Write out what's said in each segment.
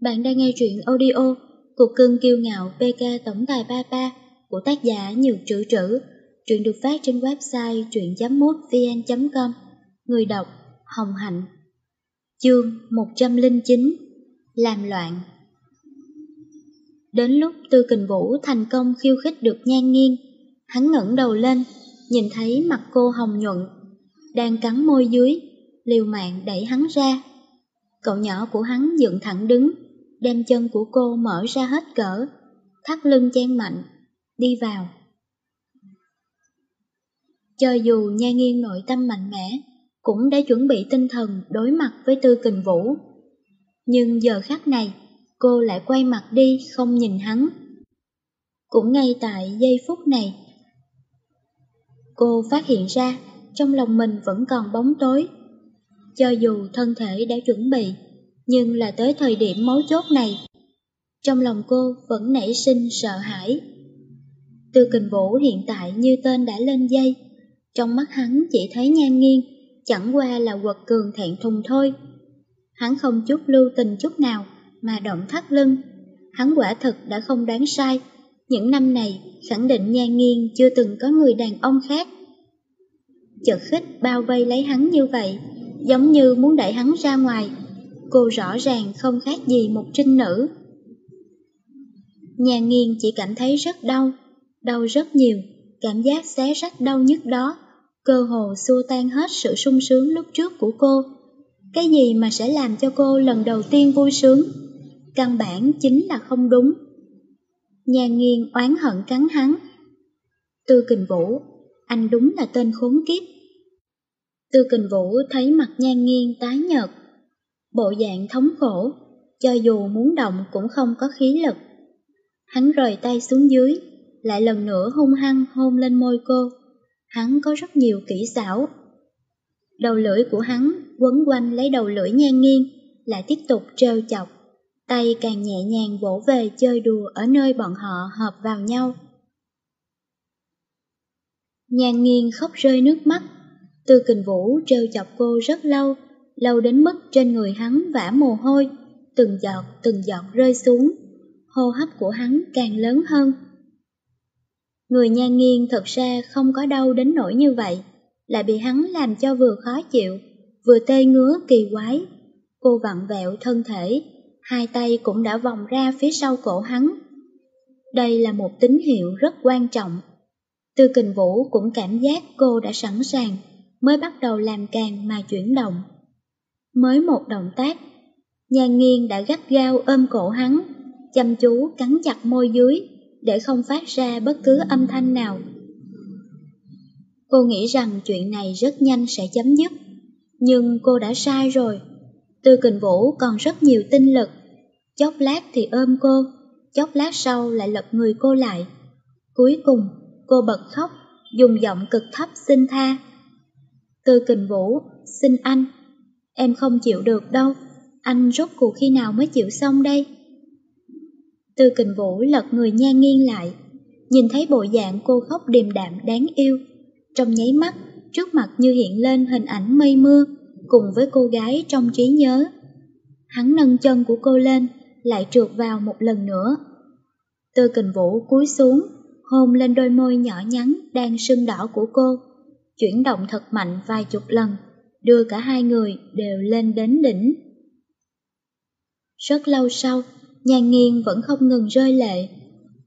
Bạn đang nghe truyện audio Cuộc cưng kiêu ngạo PK Tổng tài Papa của tác giả Nhược Trữ Trữ. Truyện được phát trên website truyện.mútvn.com Người đọc Hồng Hạnh Chương 109 Làm loạn Đến lúc Tư Kình Vũ thành công khiêu khích được nhan nghiêng, hắn ngẩng đầu lên, nhìn thấy mặt cô hồng nhuận, đang cắn môi dưới, liều mạng đẩy hắn ra. Cậu nhỏ của hắn dựng thẳng đứng, đem chân của cô mở ra hết cỡ, thắt lưng chen mạnh, đi vào. Cho dù nha nghiêng nội tâm mạnh mẽ, cũng đã chuẩn bị tinh thần đối mặt với Tư Kình Vũ. Nhưng giờ khắc này, cô lại quay mặt đi không nhìn hắn. Cũng ngay tại giây phút này, cô phát hiện ra trong lòng mình vẫn còn bóng tối. Cho dù thân thể đã chuẩn bị, nhưng là tới thời điểm mấu chốt này, trong lòng cô vẫn nảy sinh sợ hãi. Tư kình vũ hiện tại như tên đã lên dây, trong mắt hắn chỉ thấy nhan nghiêng, chẳng qua là quật cường thẹn thùng thôi. Hắn không chút lưu tình chút nào mà động thắt lưng. Hắn quả thực đã không đoán sai, những năm này khẳng định nhan nghiêng chưa từng có người đàn ông khác. Chợt khích bao vây lấy hắn như vậy, giống như muốn đẩy hắn ra ngoài cô rõ ràng không khác gì một trinh nữ. Nhà nghiền chỉ cảm thấy rất đau, đau rất nhiều, cảm giác xé rách đau nhất đó, cơ hồ xua tan hết sự sung sướng lúc trước của cô. Cái gì mà sẽ làm cho cô lần đầu tiên vui sướng? Căn bản chính là không đúng. Nhà nghiền oán hận cắn hắn. Tư kình vũ, anh đúng là tên khốn kiếp. Tư kình vũ thấy mặt nhan nghiêng tái nhợt, bộ dạng thống khổ, cho dù muốn động cũng không có khí lực. Hắn rời tay xuống dưới, lại lần nữa hung hăng hôn lên môi cô. Hắn có rất nhiều kỹ xảo. Đầu lưỡi của hắn quấn quanh lấy đầu lưỡi nhan nghiêng, lại tiếp tục trêu chọc. Tay càng nhẹ nhàng vỗ về chơi đùa ở nơi bọn họ hợp vào nhau. Nhan nghiêng khóc rơi nước mắt, Tư kình vũ trêu chọc cô rất lâu, lâu đến mức trên người hắn vã mồ hôi, từng giọt từng giọt rơi xuống, hô hấp của hắn càng lớn hơn. Người nhan nghiêng thật ra không có đau đến nỗi như vậy, lại bị hắn làm cho vừa khó chịu, vừa tê ngứa kỳ quái. Cô vặn vẹo thân thể, hai tay cũng đã vòng ra phía sau cổ hắn. Đây là một tín hiệu rất quan trọng. Tư kình vũ cũng cảm giác cô đã sẵn sàng, mới bắt đầu làm càng mà chuyển động. Mới một động tác, nhan nghiêng đã gắt gao ôm cổ hắn, chăm chú cắn chặt môi dưới để không phát ra bất cứ âm thanh nào. Cô nghĩ rằng chuyện này rất nhanh sẽ chấm dứt, nhưng cô đã sai rồi. Tư kình vũ còn rất nhiều tinh lực, chốc lát thì ôm cô, chốc lát sau lại lật người cô lại. Cuối cùng, cô bật khóc, dùng giọng cực thấp xin tha. Tư kình vũ, xin anh, Em không chịu được đâu, anh rốt cuộc khi nào mới chịu xong đây? Tư kình vũ lật người nha nghiêng lại, nhìn thấy bộ dạng cô khóc điềm đạm đáng yêu. Trong nháy mắt, trước mặt như hiện lên hình ảnh mây mưa, cùng với cô gái trong trí nhớ. Hắn nâng chân của cô lên, lại trượt vào một lần nữa. Tư kình vũ cúi xuống, hôn lên đôi môi nhỏ nhắn đang sưng đỏ của cô, chuyển động thật mạnh vài chục lần đưa cả hai người đều lên đến đỉnh. Rất lâu sau, nhan nghiêng vẫn không ngừng rơi lệ.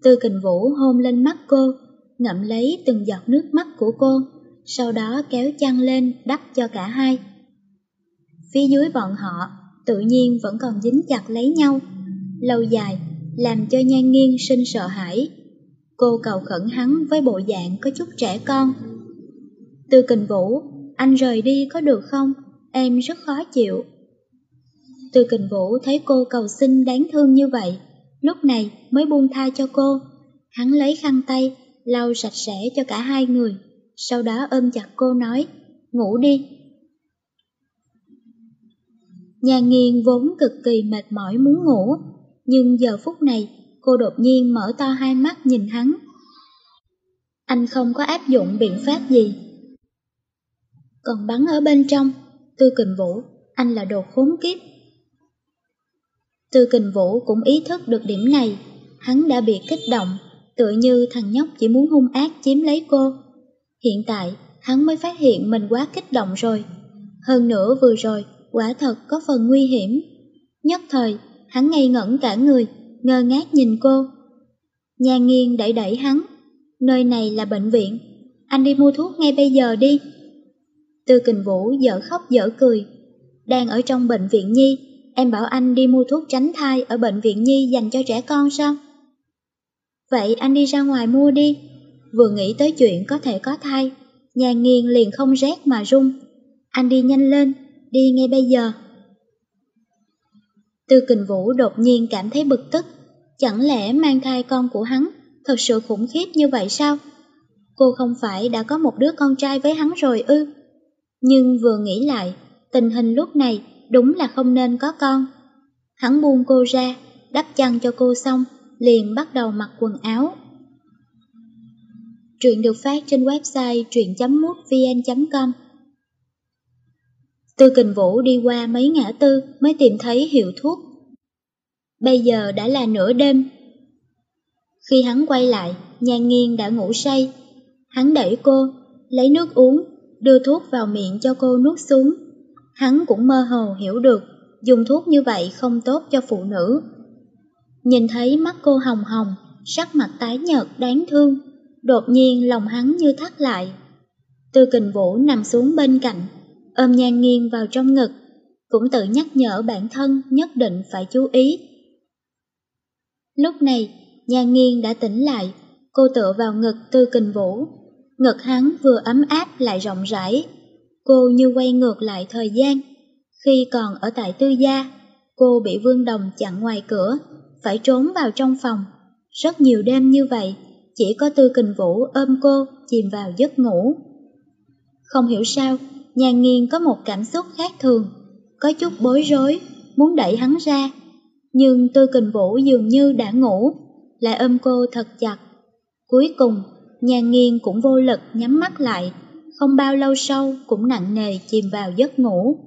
Tư kình vũ hôn lên mắt cô, ngậm lấy từng giọt nước mắt của cô, sau đó kéo chăn lên đắp cho cả hai. Phía dưới bọn họ tự nhiên vẫn còn dính chặt lấy nhau, lâu dài làm cho nhan nghiêng sinh sợ hãi. Cô cầu khẩn hắn với bộ dạng có chút trẻ con. Tư kình vũ anh rời đi có được không? Em rất khó chịu. Từ kình vũ thấy cô cầu xin đáng thương như vậy, lúc này mới buông tha cho cô. Hắn lấy khăn tay, lau sạch sẽ cho cả hai người, sau đó ôm chặt cô nói, ngủ đi. Nhà nghiền vốn cực kỳ mệt mỏi muốn ngủ, nhưng giờ phút này cô đột nhiên mở to hai mắt nhìn hắn. Anh không có áp dụng biện pháp gì, còn bắn ở bên trong, tư kình vũ, anh là đồ khốn kiếp. Tư Kình Vũ cũng ý thức được điểm này, hắn đã bị kích động, tựa như thằng nhóc chỉ muốn hung ác chiếm lấy cô. Hiện tại, hắn mới phát hiện mình quá kích động rồi. Hơn nữa vừa rồi, quả thật có phần nguy hiểm. Nhất thời, hắn ngây ngẩn cả người, ngơ ngác nhìn cô. Nhà nghiêng đẩy đẩy hắn, nơi này là bệnh viện, anh đi mua thuốc ngay bây giờ đi. Tư kình vũ dở khóc dở cười, đang ở trong bệnh viện nhi, em bảo anh đi mua thuốc tránh thai ở bệnh viện nhi dành cho trẻ con sao? Vậy anh đi ra ngoài mua đi, vừa nghĩ tới chuyện có thể có thai, nhà nghiền liền không rét mà run. Anh đi nhanh lên, đi ngay bây giờ. Tư kình vũ đột nhiên cảm thấy bực tức, chẳng lẽ mang thai con của hắn thật sự khủng khiếp như vậy sao? Cô không phải đã có một đứa con trai với hắn rồi ư? Nhưng vừa nghĩ lại, tình hình lúc này đúng là không nên có con. Hắn buông cô ra, đắp chăn cho cô xong, liền bắt đầu mặc quần áo. Truyện được phát trên website truyện.mútvn.com Tư Kình Vũ đi qua mấy ngã tư mới tìm thấy hiệu thuốc. Bây giờ đã là nửa đêm. Khi hắn quay lại, nhan nghiêng đã ngủ say. Hắn đẩy cô, lấy nước uống, đưa thuốc vào miệng cho cô nuốt xuống. Hắn cũng mơ hồ hiểu được, dùng thuốc như vậy không tốt cho phụ nữ. Nhìn thấy mắt cô hồng hồng, sắc mặt tái nhợt đáng thương, đột nhiên lòng hắn như thắt lại. Tư kình vũ nằm xuống bên cạnh, ôm nhan nghiêng vào trong ngực, cũng tự nhắc nhở bản thân nhất định phải chú ý. Lúc này, nhan nghiêng đã tỉnh lại, cô tựa vào ngực tư kình vũ. Ngực hắn vừa ấm áp lại rộng rãi. Cô như quay ngược lại thời gian. Khi còn ở tại tư gia, cô bị Vương Đồng chặn ngoài cửa, phải trốn vào trong phòng. Rất nhiều đêm như vậy, chỉ có tư kình vũ ôm cô chìm vào giấc ngủ. Không hiểu sao, nhà nghiên có một cảm xúc khác thường, có chút bối rối, muốn đẩy hắn ra. Nhưng tư kình vũ dường như đã ngủ, lại ôm cô thật chặt. Cuối cùng, nhà nghiên cũng vô lực nhắm mắt lại, không bao lâu sau cũng nặng nề chìm vào giấc ngủ.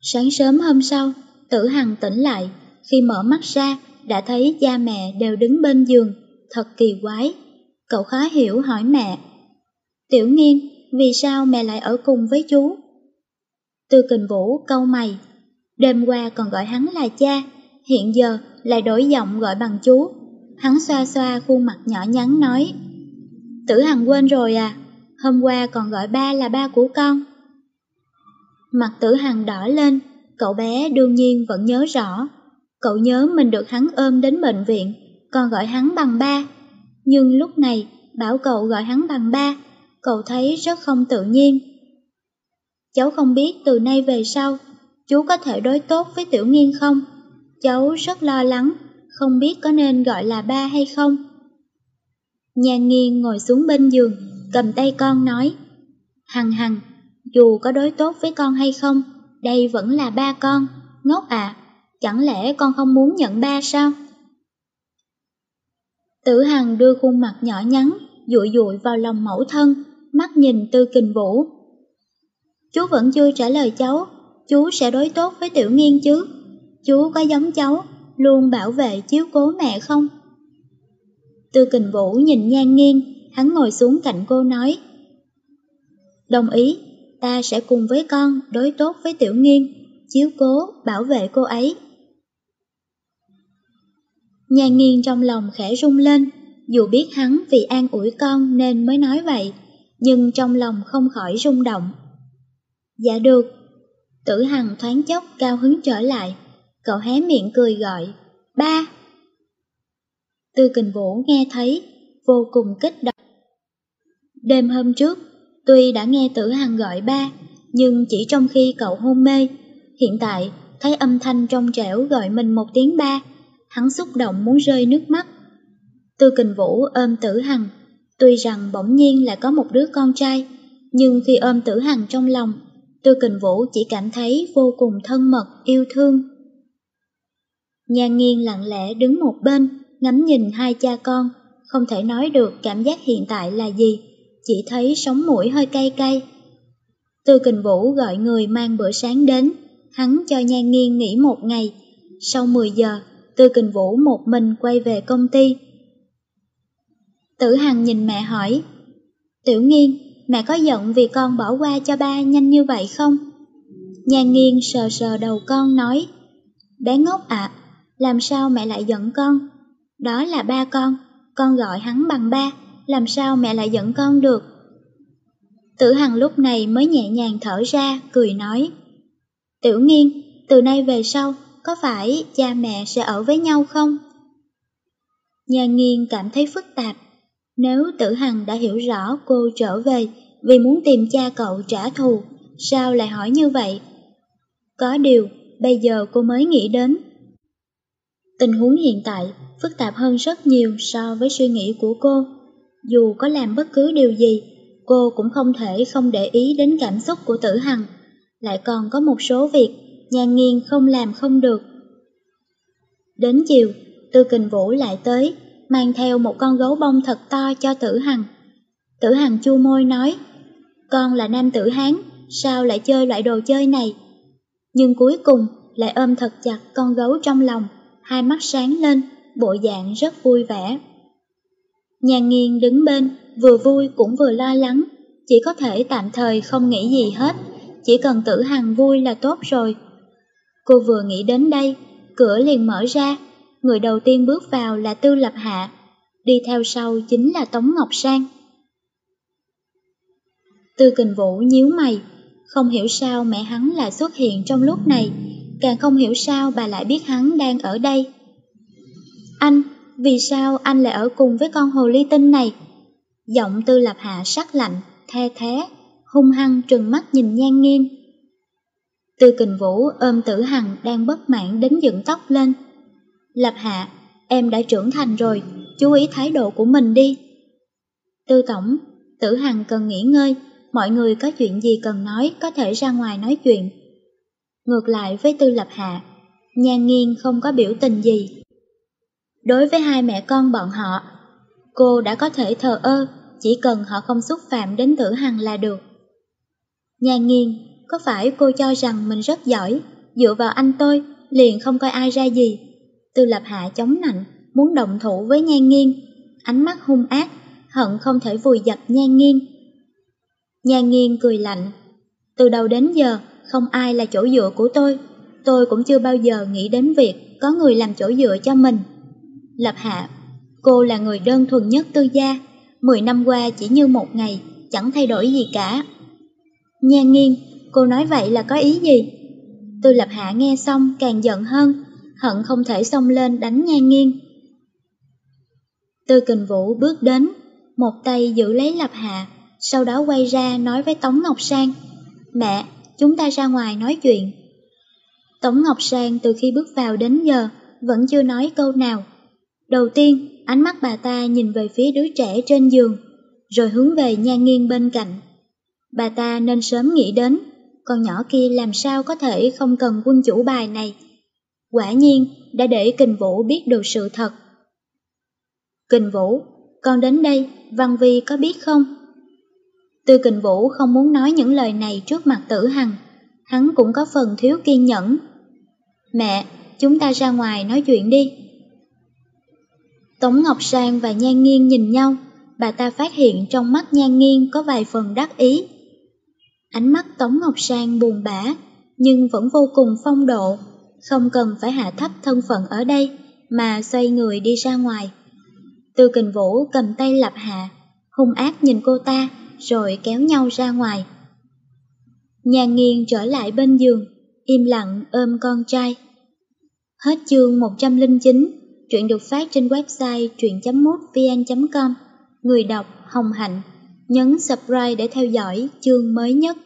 Sáng sớm hôm sau, tử hằng tỉnh lại, khi mở mắt ra đã thấy cha mẹ đều đứng bên giường, thật kỳ quái. Cậu khó hiểu hỏi mẹ. Tiểu nghiên, vì sao mẹ lại ở cùng với chú? Tư kình vũ câu mày, đêm qua còn gọi hắn là cha, hiện giờ lại đổi giọng gọi bằng chú. Hắn xoa xoa khuôn mặt nhỏ nhắn nói, Tử Hằng quên rồi à, hôm qua còn gọi ba là ba của con. Mặt tử Hằng đỏ lên, cậu bé đương nhiên vẫn nhớ rõ. Cậu nhớ mình được hắn ôm đến bệnh viện, còn gọi hắn bằng ba. Nhưng lúc này, bảo cậu gọi hắn bằng ba, cậu thấy rất không tự nhiên. Cháu không biết từ nay về sau, chú có thể đối tốt với Tiểu Nghiên không? Cháu rất lo lắng, không biết có nên gọi là ba hay không. Nhà nghiêng ngồi xuống bên giường, cầm tay con nói, Hằng hằng, dù có đối tốt với con hay không, đây vẫn là ba con, ngốc à, chẳng lẽ con không muốn nhận ba sao? Tử Hằng đưa khuôn mặt nhỏ nhắn, dụi dụi vào lòng mẫu thân, mắt nhìn Tư Kình Vũ. Chú vẫn chưa trả lời cháu, chú sẽ đối tốt với Tiểu Nghiên chứ? Chú có giống cháu, luôn bảo vệ chiếu cố mẹ không? Tư Kình Vũ nhìn Nhan Nghiên, hắn ngồi xuống cạnh cô nói. Đồng ý, ta sẽ cùng với con đối tốt với Tiểu nghiêng, chiếu cố, bảo vệ cô ấy. Nhan Nghiên trong lòng khẽ rung lên, dù biết hắn vì an ủi con nên mới nói vậy, nhưng trong lòng không khỏi rung động. Dạ được. Tử Hằng thoáng chốc cao hứng trở lại, cậu hé miệng cười gọi, ba. Tư kình vũ nghe thấy, vô cùng kích động. Đêm hôm trước, tuy đã nghe tử hằng gọi ba, nhưng chỉ trong khi cậu hôn mê, hiện tại thấy âm thanh trong trẻo gọi mình một tiếng ba, hắn xúc động muốn rơi nước mắt. Tư kình vũ ôm tử hằng, tuy rằng bỗng nhiên là có một đứa con trai, nhưng khi ôm tử hằng trong lòng, Tư kình vũ chỉ cảm thấy vô cùng thân mật, yêu thương. Nhà nghiêng lặng lẽ đứng một bên, ngắm nhìn hai cha con, không thể nói được cảm giác hiện tại là gì, chỉ thấy sống mũi hơi cay cay. Tư kình vũ gọi người mang bữa sáng đến, hắn cho nha Nghiên nghỉ một ngày. Sau 10 giờ, Tư Kình Vũ một mình quay về công ty. Tử Hằng nhìn mẹ hỏi, Tiểu Nghiên, mẹ có giận vì con bỏ qua cho ba nhanh như vậy không? nha Nghiên sờ sờ đầu con nói, Bé ngốc ạ, làm sao mẹ lại giận con? Đó là ba con, con gọi hắn bằng ba, làm sao mẹ lại giận con được? Tử Hằng lúc này mới nhẹ nhàng thở ra, cười nói. Tiểu nghiên, từ nay về sau, có phải cha mẹ sẽ ở với nhau không? Nhà nghiên cảm thấy phức tạp. Nếu tử hằng đã hiểu rõ cô trở về vì muốn tìm cha cậu trả thù, sao lại hỏi như vậy? Có điều, bây giờ cô mới nghĩ đến. Tình huống hiện tại phức tạp hơn rất nhiều so với suy nghĩ của cô. Dù có làm bất cứ điều gì, cô cũng không thể không để ý đến cảm xúc của tử hằng. Lại còn có một số việc nhan nghiêng không làm không được. Đến chiều, Tư Kình Vũ lại tới, mang theo một con gấu bông thật to cho Tử Hằng. Tử Hằng chu môi nói, con là nam tử Hán, sao lại chơi loại đồ chơi này? Nhưng cuối cùng lại ôm thật chặt con gấu trong lòng, hai mắt sáng lên, bộ dạng rất vui vẻ. nhà nghiêng đứng bên, vừa vui cũng vừa lo lắng, chỉ có thể tạm thời không nghĩ gì hết, chỉ cần tử hằng vui là tốt rồi. Cô vừa nghĩ đến đây, cửa liền mở ra, người đầu tiên bước vào là Tư Lập Hạ, đi theo sau chính là Tống Ngọc Sang. Tư Kình Vũ nhíu mày, không hiểu sao mẹ hắn lại xuất hiện trong lúc này, càng không hiểu sao bà lại biết hắn đang ở đây. Anh, vì sao anh lại ở cùng với con hồ ly tinh này? Giọng Tư Lập Hạ sắc lạnh, the thế, hung hăng trừng mắt nhìn nhan nghiêng. Tư kình vũ ôm tử hằng đang bất mãn đến dựng tóc lên. Lập hạ, em đã trưởng thành rồi, chú ý thái độ của mình đi. Tư tổng, tử hằng cần nghỉ ngơi, mọi người có chuyện gì cần nói có thể ra ngoài nói chuyện. Ngược lại với tư lập hạ, nhan nghiêng không có biểu tình gì. Đối với hai mẹ con bọn họ, cô đã có thể thờ ơ, chỉ cần họ không xúc phạm đến tử hằng là được. Nhan nghiêng có phải cô cho rằng mình rất giỏi, dựa vào anh tôi, liền không coi ai ra gì. Tư lập hạ chống nạnh, muốn động thủ với nhan nghiêng, ánh mắt hung ác, hận không thể vùi dập nhan nghiêng. Nhan nghiêng cười lạnh, từ đầu đến giờ không ai là chỗ dựa của tôi, tôi cũng chưa bao giờ nghĩ đến việc có người làm chỗ dựa cho mình. Lập hạ, cô là người đơn thuần nhất tư gia, 10 năm qua chỉ như một ngày, chẳng thay đổi gì cả. Nhan nghiêng Cô nói vậy là có ý gì? Tư lập hạ nghe xong càng giận hơn, hận không thể xông lên đánh nhan nghiêng. Tư kình vũ bước đến, một tay giữ lấy lập hạ, sau đó quay ra nói với Tống Ngọc Sang. Mẹ, chúng ta ra ngoài nói chuyện. Tống Ngọc Sang từ khi bước vào đến giờ vẫn chưa nói câu nào. Đầu tiên, ánh mắt bà ta nhìn về phía đứa trẻ trên giường, rồi hướng về nhan nghiêng bên cạnh. Bà ta nên sớm nghĩ đến con nhỏ kia làm sao có thể không cần quân chủ bài này. Quả nhiên đã để Kình Vũ biết được sự thật. Kình Vũ, con đến đây, Văn Vi có biết không? Tư Kình Vũ không muốn nói những lời này trước mặt tử hằng, hắn cũng có phần thiếu kiên nhẫn. Mẹ, chúng ta ra ngoài nói chuyện đi. Tống Ngọc Sang và Nhan Nghiên nhìn nhau, bà ta phát hiện trong mắt Nhan Nghiên có vài phần đắc ý. Ánh mắt Tống Ngọc Sang buồn bã, nhưng vẫn vô cùng phong độ, không cần phải hạ thấp thân phận ở đây, mà xoay người đi ra ngoài. Tư kình vũ cầm tay lập hạ, hung ác nhìn cô ta, rồi kéo nhau ra ngoài. Nhà nghiêng trở lại bên giường, im lặng ôm con trai. Hết chương 109, truyện được phát trên website truyện.mútvn.com. Người đọc Hồng Hạnh. Nhấn subscribe để theo dõi chương mới nhất.